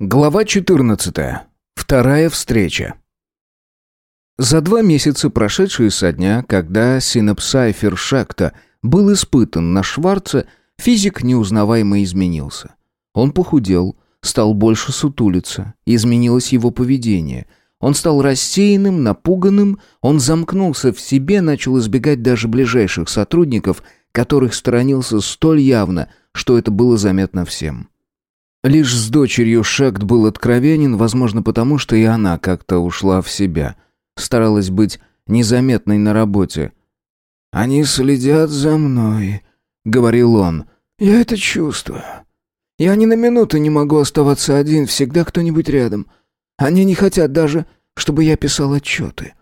Глава 14. Вторая встреча. За два месяца, прошедшие со дня, когда синапсайфер Шакта был испытан на Шварце, физик неузнаваемо изменился. Он похудел, стал больше сутулиться, изменилось его поведение. Он стал рассеянным, напуганным, он замкнулся в себе, начал избегать даже ближайших сотрудников, которых сторонился столь явно, что это было заметно всем. Лишь с дочерью Шект был откровенен, возможно, потому что и она как-то ушла в себя. Старалась быть незаметной на работе. «Они следят за мной», — говорил он. «Я это чувствую. Я ни на минуту не могу оставаться один, всегда кто-нибудь рядом. Они не хотят даже, чтобы я писал отчеты».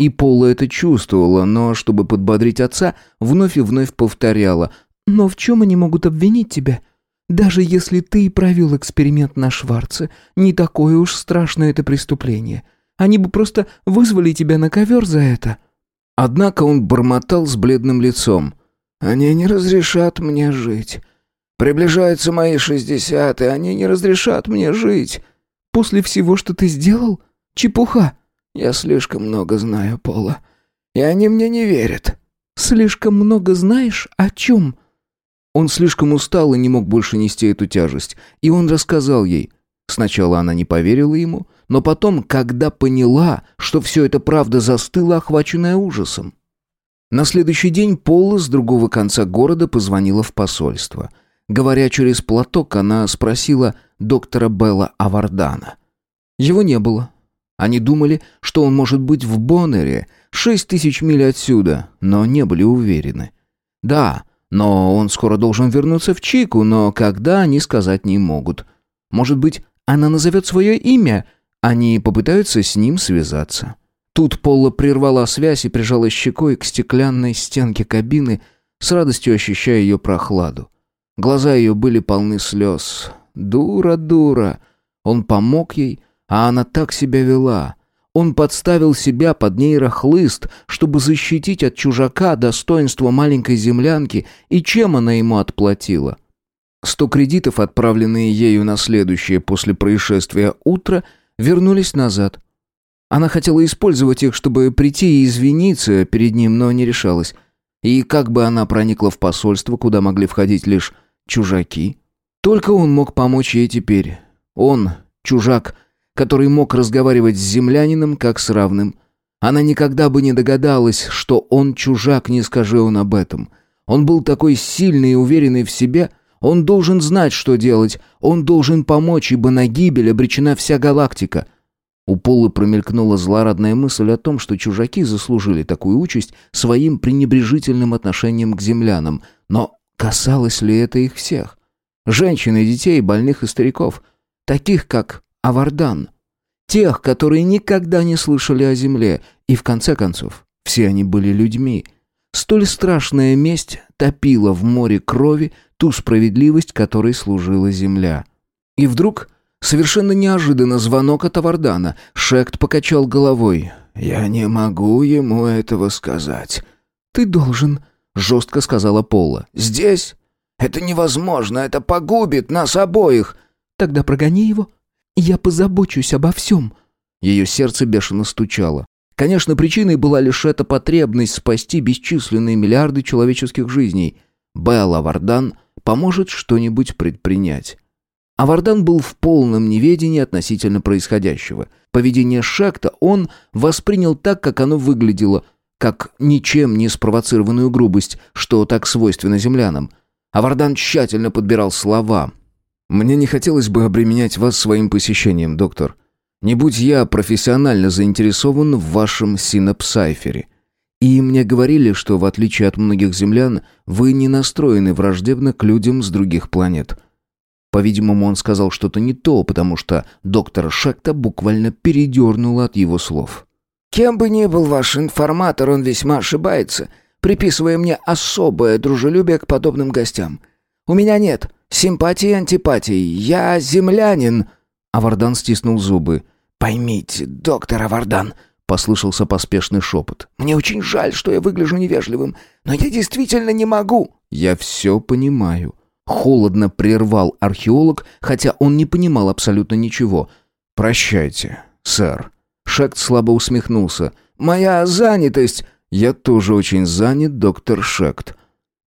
И Пола это чувствовала, но, чтобы подбодрить отца, вновь и вновь повторяла. «Но в чем они могут обвинить тебя?» Даже если ты и провел эксперимент на Шварце, не такое уж страшное это преступление. Они бы просто вызвали тебя на ковер за это». Однако он бормотал с бледным лицом. «Они не разрешат мне жить. Приближаются мои шестьдесят, и они не разрешат мне жить. После всего, что ты сделал? Чепуха. Я слишком много знаю, Пола, и они мне не верят». «Слишком много знаешь? О чем?» Он слишком устал и не мог больше нести эту тяжесть. И он рассказал ей. Сначала она не поверила ему, но потом, когда поняла, что все это правда, застыла, охваченная ужасом. На следующий день Пола с другого конца города позвонила в посольство. Говоря через платок, она спросила доктора Белла Авардана. Его не было. Они думали, что он может быть в Боннере, шесть тысяч миль отсюда, но не были уверены. Да, но он скоро должен вернуться в Чику, но когда они сказать не могут. Может быть, она назовет свое имя? Они попытаются с ним связаться. Тут Пола прервала связь и прижала щекой к стеклянной стенке кабины, с радостью ощущая ее прохладу. Глаза ее были полны слез. «Дура, дура!» Он помог ей, а она так себя вела. Он подставил себя под нейрохлыст, чтобы защитить от чужака достоинство маленькой землянки, и чем она ему отплатила? Сто кредитов, отправленные ею на следующее после происшествия утро, вернулись назад. Она хотела использовать их, чтобы прийти и извиниться перед ним, но не решалась. И как бы она проникла в посольство, куда могли входить лишь чужаки? Только он мог помочь ей теперь. Он, чужак, который мог разговаривать с землянином как с равным. Она никогда бы не догадалась, что он чужак, не скажи он об этом. Он был такой сильный и уверенный в себе, он должен знать, что делать, он должен помочь, ибо на гибель обречена вся галактика. У Полы промелькнула злорадная мысль о том, что чужаки заслужили такую участь своим пренебрежительным отношением к землянам, но касалось ли это их всех? Женщин и детей, больных и стариков, таких как Авардан. Тех, которые никогда не слышали о земле, и в конце концов, все они были людьми. Столь страшная месть топила в море крови ту справедливость, которой служила земля. И вдруг, совершенно неожиданно, звонок от Авардана. Шект покачал головой. «Я не могу ему этого сказать». «Ты должен», — жестко сказала Пола. «Здесь? Это невозможно, это погубит нас обоих». «Тогда прогони его «Я позабочусь обо всем». Ее сердце бешено стучало. Конечно, причиной была лишь эта потребность спасти бесчисленные миллиарды человеческих жизней. Белла Вардан поможет что-нибудь предпринять. А Вардан был в полном неведении относительно происходящего. Поведение Шакта он воспринял так, как оно выглядело, как ничем не спровоцированную грубость, что так свойственно землянам. А Вардан тщательно подбирал слова, мне не хотелось бы обременять вас своим посещением, доктор. Не будь я профессионально заинтересован в вашем синапсайфере. И мне говорили, что, в отличие от многих землян, вы не настроены враждебно к людям с других планет. По-видимому, он сказал что-то не то, потому что доктор Шакта буквально передернула от его слов. «Кем бы ни был ваш информатор, он весьма ошибается, приписывая мне особое дружелюбие к подобным гостям. У меня нет Симпатии и антипатии. Я землянин». Авардан стиснул зубы. «Поймите, доктор Авардан», — послышался поспешный шепот. «Мне очень жаль, что я выгляжу невежливым, но я действительно не могу». «Я все понимаю». Холодно прервал археолог, хотя он не понимал абсолютно ничего. «Прощайте, сэр». Шект слабо усмехнулся. «Моя занятость...» «Я тоже очень занят, доктор Шект».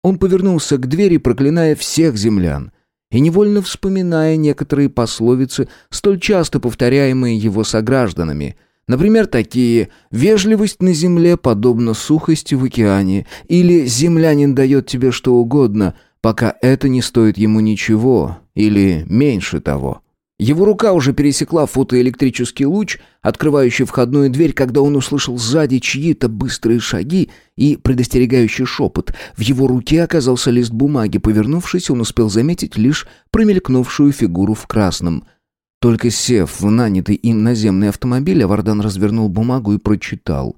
Он повернулся к двери, проклиная всех землян и невольно вспоминая некоторые пословицы, столь часто повторяемые его согражданами. Например, такие «вежливость на земле подобна сухости в океане» или «землянин дает тебе что угодно, пока это не стоит ему ничего» или «меньше того». Его рука уже пересекла фотоэлектрический луч, открывающий входную дверь, когда он услышал сзади чьи-то быстрые шаги и предостерегающий шепот. В его руке оказался лист бумаги. Повернувшись, он успел заметить лишь промелькнувшую фигуру в красном. Только сев в нанятый им наземный автомобиль, Авардан развернул бумагу и прочитал.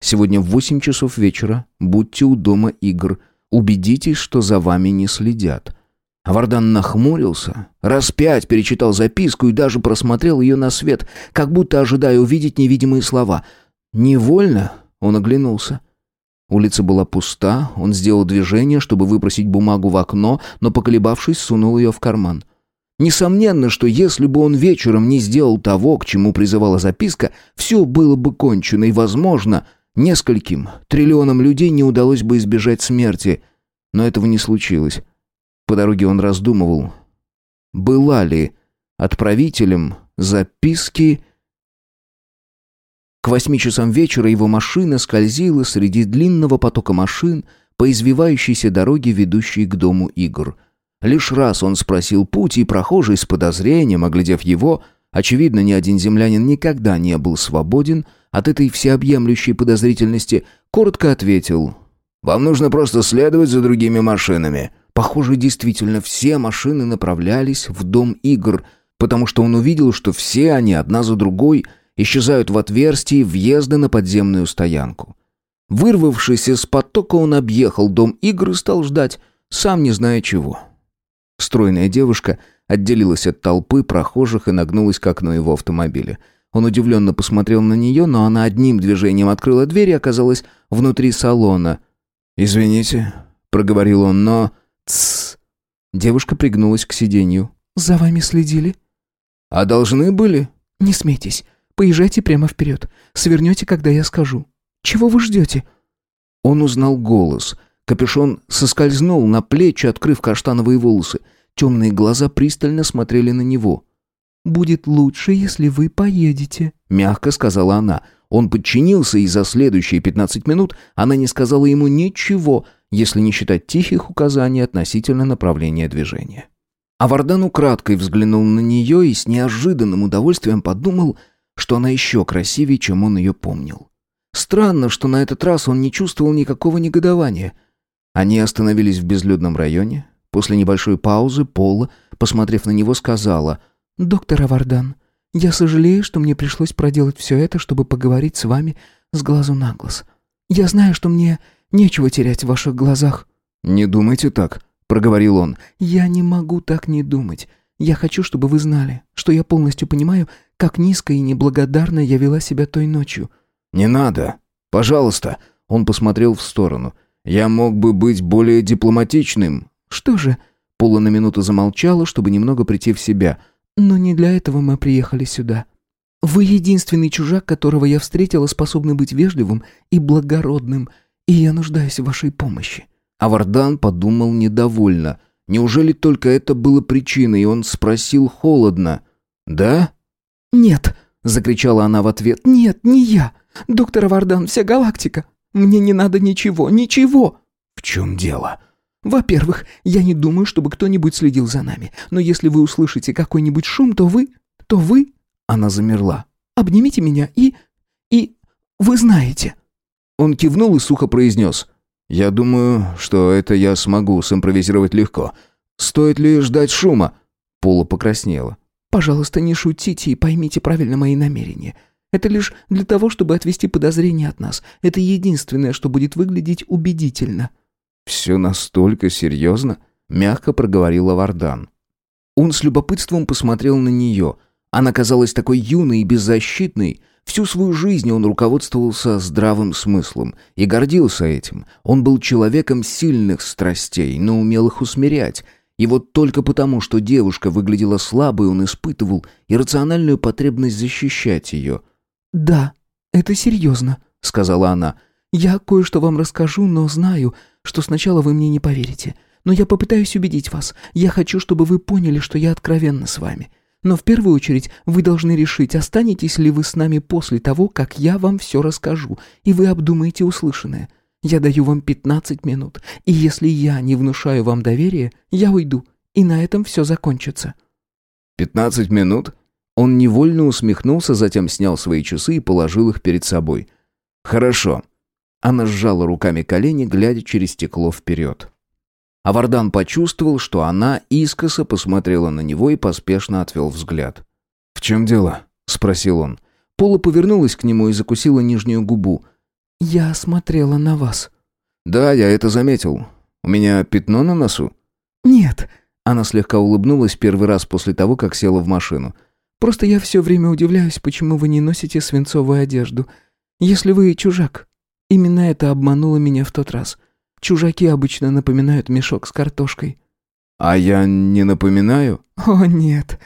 «Сегодня в восемь часов вечера будьте у дома игр. Убедитесь, что за вами не следят». Вардан нахмурился, раз пять перечитал записку и даже просмотрел ее на свет, как будто ожидая увидеть невидимые слова. Невольно он оглянулся. Улица была пуста, он сделал движение, чтобы выбросить бумагу в окно, но, поколебавшись, сунул ее в карман. Несомненно, что если бы он вечером не сделал того, к чему призывала записка, все было бы кончено, и, возможно, нескольким триллионам людей не удалось бы избежать смерти. Но этого не случилось. По дороге он раздумывал, была ли отправителем записки... К восьми часам вечера его машина скользила среди длинного потока машин по извивающейся дороге, ведущей к дому игр. Лишь раз он спросил путь, и прохожий с подозрением, оглядев его, очевидно, ни один землянин никогда не был свободен от этой всеобъемлющей подозрительности, коротко ответил «Вам нужно просто следовать за другими машинами». Похоже, действительно, все машины направлялись в дом игр, потому что он увидел, что все они, одна за другой, исчезают в отверстии въезда на подземную стоянку. Вырвавшись из потока, он объехал дом игр и стал ждать, сам не зная чего. Стройная девушка отделилась от толпы прохожих и нагнулась к окну его автомобиля. Он удивленно посмотрел на нее, но она одним движением открыла дверь и оказалась внутри салона. «Извините», — проговорил он, — «но...» «Тссс!» Девушка пригнулась к сиденью. «За вами следили?» «А должны были?» «Не смейтесь. Поезжайте прямо вперед. Свернете, когда я скажу. Чего вы ждете?» Он узнал голос. Капюшон соскользнул на плечи, открыв каштановые волосы. Темные глаза пристально смотрели на него. «Будет лучше, если вы поедете», — мягко сказала она. Он подчинился, и за следующие пятнадцать минут она не сказала ему ничего, если не считать тихих указаний относительно направления движения. А Вардан украдкой взглянул на нее и с неожиданным удовольствием подумал, что она еще красивее, чем он ее помнил. Странно, что на этот раз он не чувствовал никакого негодования. Они остановились в безлюдном районе. После небольшой паузы Пола, посмотрев на него, сказала «Доктор Авардан, я сожалею, что мне пришлось проделать все это, чтобы поговорить с вами с глазу на глаз. Я знаю, что мне нечего терять в ваших глазах». «Не думайте так», — проговорил он. «Я не могу так не думать. Я хочу, чтобы вы знали, что я полностью понимаю, как низко и неблагодарно я вела себя той ночью». «Не надо. Пожалуйста». Он посмотрел в сторону. «Я мог бы быть более дипломатичным». «Что же?» Пола на минуту замолчала, чтобы немного прийти в себя — но не для этого мы приехали сюда. Вы единственный чужак, которого я встретила, способный быть вежливым и благородным, и я нуждаюсь в вашей помощи». Авардан подумал недовольно. Неужели только это было причиной, и он спросил холодно. «Да?» «Нет», — закричала она в ответ. «Нет, не я. Доктор Авардан, вся галактика. Мне не надо ничего, ничего». «В чем дело?» Во-первых, я не думаю, чтобы кто-нибудь следил за нами. Но если вы услышите какой-нибудь шум, то вы... То вы...» Она замерла. «Обнимите меня и... И... Вы знаете...» Он кивнул и сухо произнес. «Я думаю, что это я смогу симпровизировать легко. Стоит ли ждать шума?» Пола покраснела. «Пожалуйста, не шутите и поймите правильно мои намерения. Это лишь для того, чтобы отвести подозрения от нас. Это единственное, что будет выглядеть убедительно». «Все настолько серьезно?» — мягко проговорила Вардан. Он с любопытством посмотрел на нее. Она казалась такой юной и беззащитной. Всю свою жизнь он руководствовался здравым смыслом и гордился этим. Он был человеком сильных страстей, но умел их усмирять. И вот только потому, что девушка выглядела слабой, он испытывал иррациональную потребность защищать ее. «Да, это серьезно», — сказала она. «Я кое-что вам расскажу, но знаю, что сначала вы мне не поверите. Но я попытаюсь убедить вас. Я хочу, чтобы вы поняли, что я откровенна с вами. Но в первую очередь вы должны решить, останетесь ли вы с нами после того, как я вам все расскажу, и вы обдумаете услышанное. Я даю вам 15 минут, и если я не внушаю вам доверия, я уйду, и на этом все закончится». «15 минут?» Он невольно усмехнулся, затем снял свои часы и положил их перед собой. «Хорошо». Она сжала руками колени, глядя через стекло вперед. А Вардан почувствовал, что она искоса посмотрела на него и поспешно отвел взгляд. «В чем дело?» — спросил он. Пола повернулась к нему и закусила нижнюю губу. «Я смотрела на вас». «Да, я это заметил. У меня пятно на носу?» «Нет». Она слегка улыбнулась первый раз после того, как села в машину. «Просто я все время удивляюсь, почему вы не носите свинцовую одежду. Если вы чужак. Именно это обмануло меня в тот раз. Чужаки обычно напоминают мешок с картошкой». «А я не напоминаю?» «О, нет».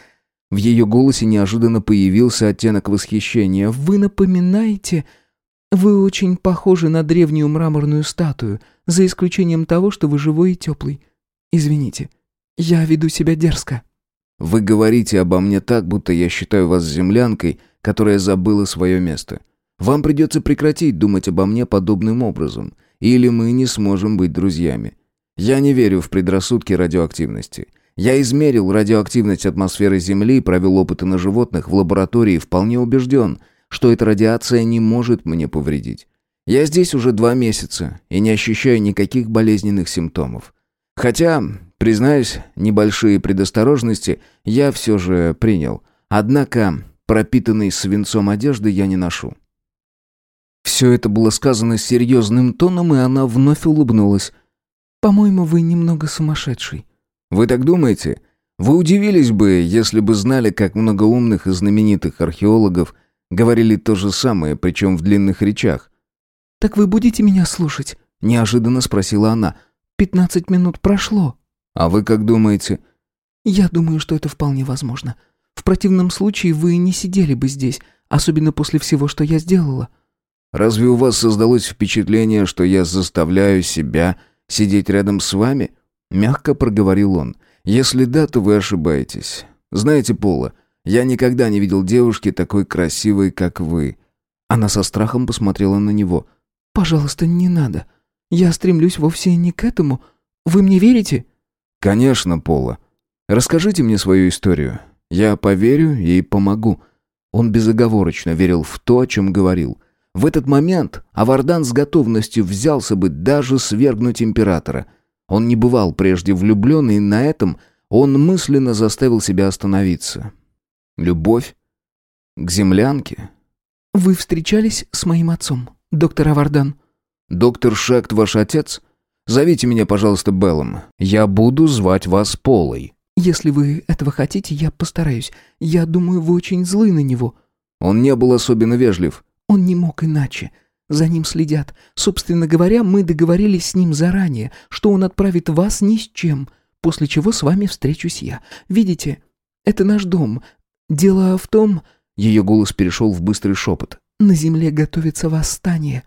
В ее голосе неожиданно появился оттенок восхищения. «Вы напоминаете...» «Вы очень похожи на древнюю мраморную статую, за исключением того, что вы живой и теплый. Извините, я веду себя дерзко». «Вы говорите обо мне так, будто я считаю вас землянкой, которая забыла свое место. Вам придется прекратить думать обо мне подобным образом или мы не сможем быть друзьями. Я не верю в предрассудки радиоактивности. Я измерил радиоактивность атмосферы Земли, провел опыты на животных в лаборатории и вполне убежден, что эта радиация не может мне повредить. Я здесь уже два месяца и не ощущаю никаких болезненных симптомов. Хотя, признаюсь, небольшие предосторожности я все же принял. Однако пропитанной свинцом одежды я не ношу. Все это было сказано серьезным тоном, и она вновь улыбнулась. «По-моему, вы немного сумасшедший». «Вы так думаете? Вы удивились бы, если бы знали, как много умных и знаменитых археологов говорили то же самое, причем в длинных речах». «Так вы будете меня слушать?» – неожиданно спросила она. «Пятнадцать минут прошло». «А вы как думаете?» «Я думаю, что это вполне возможно. В противном случае вы не сидели бы здесь, особенно после всего, что я сделала». Разве у вас создалось впечатление, что я заставляю себя сидеть рядом с вами? Мягко проговорил он. Если да, то вы ошибаетесь. Знаете, Пола, я никогда не видел девушки такой красивой, как вы. Она со страхом посмотрела на него. Пожалуйста, не надо. Я стремлюсь вовсе не к этому. Вы мне верите? Конечно, Пола. Расскажите мне свою историю. Я поверю и помогу. Он безоговорочно верил в то, о чем говорил. В этот момент Авардан с готовностью взялся бы даже свергнуть императора. Он не бывал прежде влюблен, и на этом он мысленно заставил себя остановиться. Любовь к землянке. «Вы встречались с моим отцом, доктор Авардан?» «Доктор Шект ваш отец? Зовите меня, пожалуйста, Беллом. Я буду звать вас Полой». «Если вы этого хотите, я постараюсь. Я думаю, вы очень злы на него». Он не был особенно вежлив. Он не мог иначе. За ним следят. Собственно говоря, мы договорились с ним заранее, что он отправит вас ни с чем, после чего с вами встречусь я. Видите, это наш дом. Дело в том...» Ее голос перешел в быстрый шепот. «На земле готовится восстание».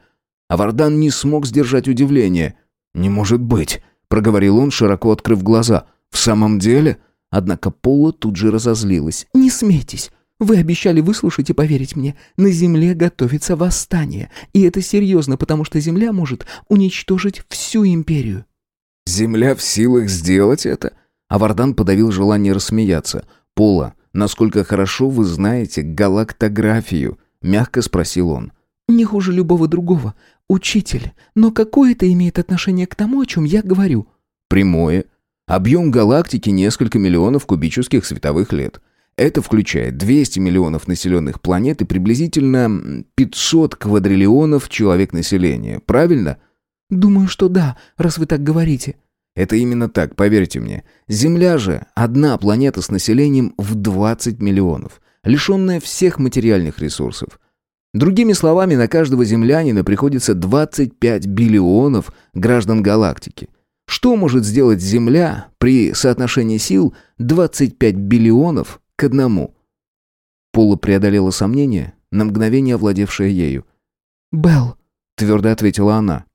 А Вардан не смог сдержать удивление. «Не может быть», — проговорил он, широко открыв глаза. «В самом деле?» Однако Пола тут же разозлилась. «Не смейтесь. Вы обещали выслушать и поверить мне. На Земле готовится восстание. И это серьезно, потому что Земля может уничтожить всю империю». «Земля в силах сделать это?» Авардан подавил желание рассмеяться. «Пола, насколько хорошо вы знаете галактографию?» Мягко спросил он. «Не хуже любого другого. Учитель. Но какое это имеет отношение к тому, о чем я говорю?» «Прямое. Объем галактики несколько миллионов кубических световых лет. Это включает 200 миллионов населенных планет и приблизительно 500 квадриллионов человек населения. Правильно? Думаю, что да, раз вы так говорите. Это именно так, поверьте мне. Земля же одна планета с населением в 20 миллионов, лишенная всех материальных ресурсов. Другими словами, на каждого землянина приходится 25 биллионов граждан галактики. Что может сделать Земля при соотношении сил 25 биллионов к одному? Пола преодолела сомнение, на мгновение овладевшее ею. «Белл», — твердо ответила она.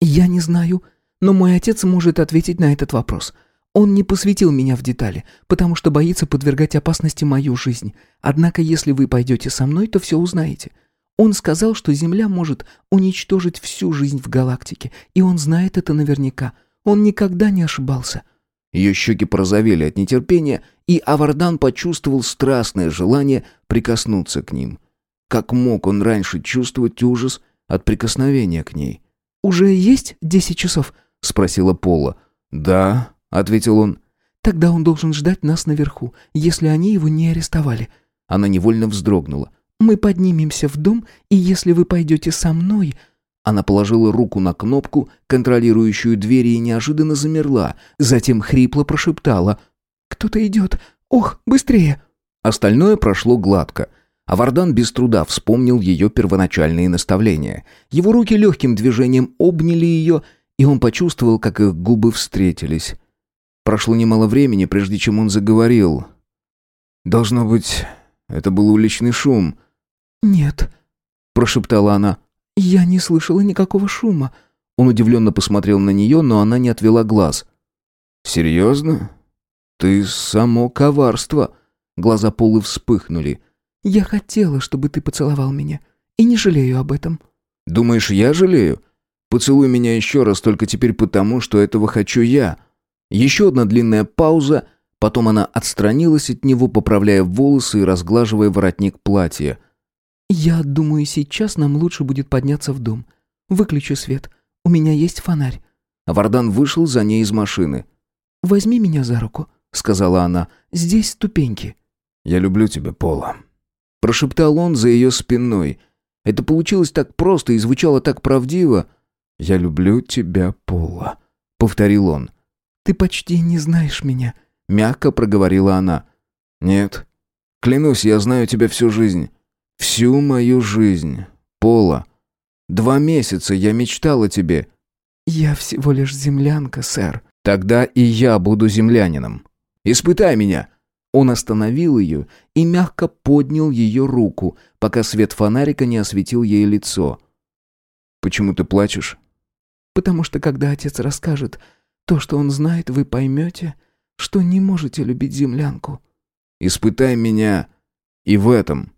«Я не знаю, но мой отец может ответить на этот вопрос. Он не посвятил меня в детали, потому что боится подвергать опасности мою жизнь. Однако, если вы пойдете со мной, то все узнаете. Он сказал, что Земля может уничтожить всю жизнь в галактике, и он знает это наверняка. Он никогда не ошибался. Ее щеки порозовели от нетерпения, и Авардан почувствовал страстное желание прикоснуться к ним. Как мог он раньше чувствовать ужас от прикосновения к ней? «Уже есть десять часов?» — спросила Пола. «Да», — ответил он. «Тогда он должен ждать нас наверху, если они его не арестовали». Она невольно вздрогнула. «Мы поднимемся в дом, и если вы пойдете со мной...» Она положила руку на кнопку, контролирующую двери, и неожиданно замерла. Затем хрипло прошептала. «Кто-то идет! Ох, быстрее!» Остальное прошло гладко. А Вардан без труда вспомнил ее первоначальные наставления. Его руки легким движением обняли ее, и он почувствовал, как их губы встретились. Прошло немало времени, прежде чем он заговорил. «Должно быть, это был уличный шум». «Нет», — прошептала она. «Я не слышала никакого шума». Он удивленно посмотрел на нее, но она не отвела глаз. «Серьезно? Ты само коварство». Глаза Полы вспыхнули. «Я хотела, чтобы ты поцеловал меня, и не жалею об этом». «Думаешь, я жалею? Поцелуй меня еще раз, только теперь потому, что этого хочу я». Еще одна длинная пауза, потом она отстранилась от него, поправляя волосы и разглаживая воротник платья. «Я думаю, сейчас нам лучше будет подняться в дом. Выключи свет. У меня есть фонарь». Вардан вышел за ней из машины. «Возьми меня за руку», — сказала она. «Здесь ступеньки». «Я люблю тебя, Пола», — прошептал он за ее спиной. Это получилось так просто и звучало так правдиво. «Я люблю тебя, Пола», — повторил он. «Ты почти не знаешь меня», — мягко проговорила она. «Нет. Клянусь, я знаю тебя всю жизнь. Всю мою жизнь. Пола. Два месяца я мечтал о тебе. Я всего лишь землянка, сэр. Тогда и я буду землянином. Испытай меня. Он остановил ее и мягко поднял ее руку, пока свет фонарика не осветил ей лицо. «Почему ты плачешь?» «Потому что, когда отец расскажет то, что он знает, вы поймете, что не можете любить землянку». «Испытай меня и в этом».